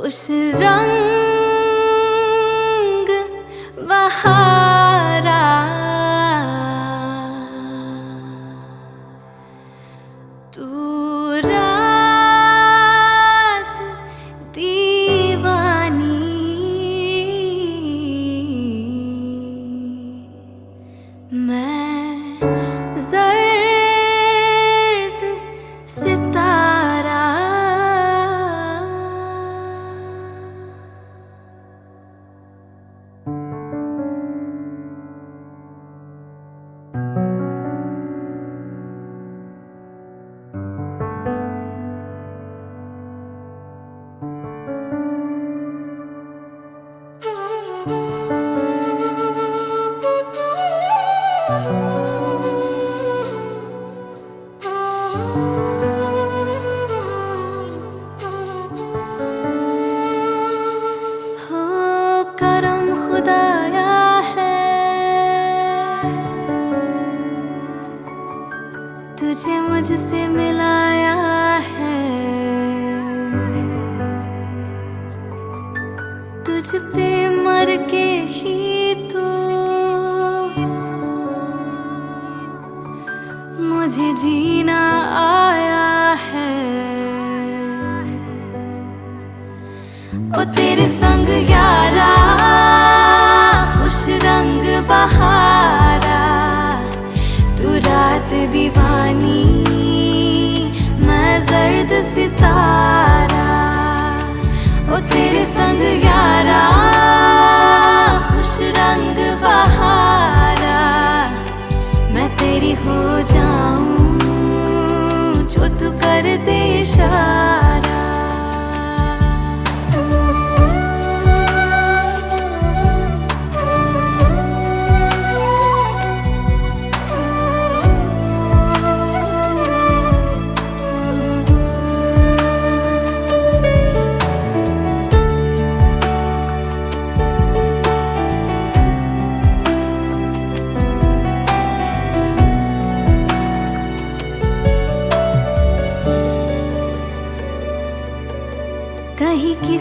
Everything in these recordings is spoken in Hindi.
我是让 तुझे मुझसे मिलाया है। तुझ पे मर के ही ओ तेरे संग यारा खुश रंग बहारा। तू रात दीवानी मैं जर्द सितारा। ओ तेरे संग यारा खुश रंग बहारा। मैं तेरी हो जाऊं जो तू कर दे इशारा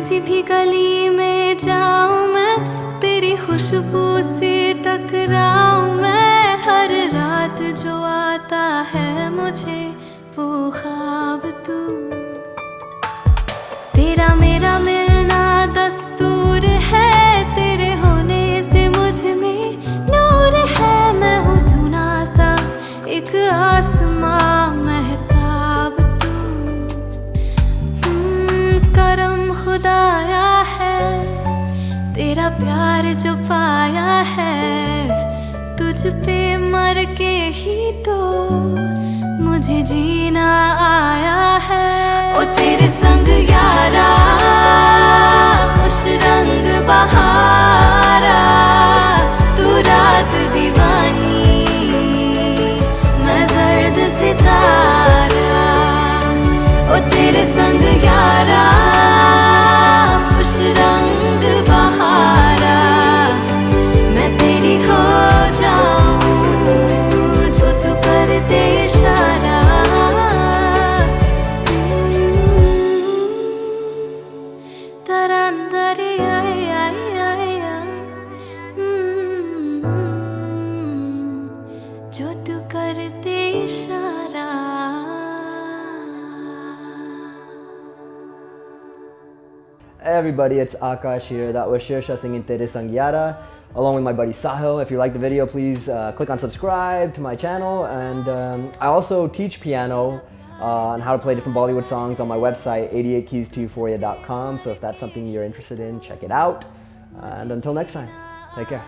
किसी भी गली में जाऊँ मैं, तेरी खुशबू से टकराऊं मैं। हर रात जो आता है मुझे, वो खुदाया है, तेरा प्यार जो पाया है, तुझ पे मर के ही तो मुझे जीना आया है। ओ, तेरे संग यारा, खुश रंग बहारा, तू रात दीवानी, मैं जर्द सितारा। ओ, तेरे संग यारा जो तू कर दे इशारा Hey everybody, it's Akash here. That was Shirsha singing Tere Sangyara along with my buddy Sahil. If you like the video, please uh, click on subscribe to my channel. And um, I also teach piano uh, on how to play different Bollywood songs on my website, 88keystoeuphoria.com. So if that's something you're interested in, check it out. Uh, and until next time, take care.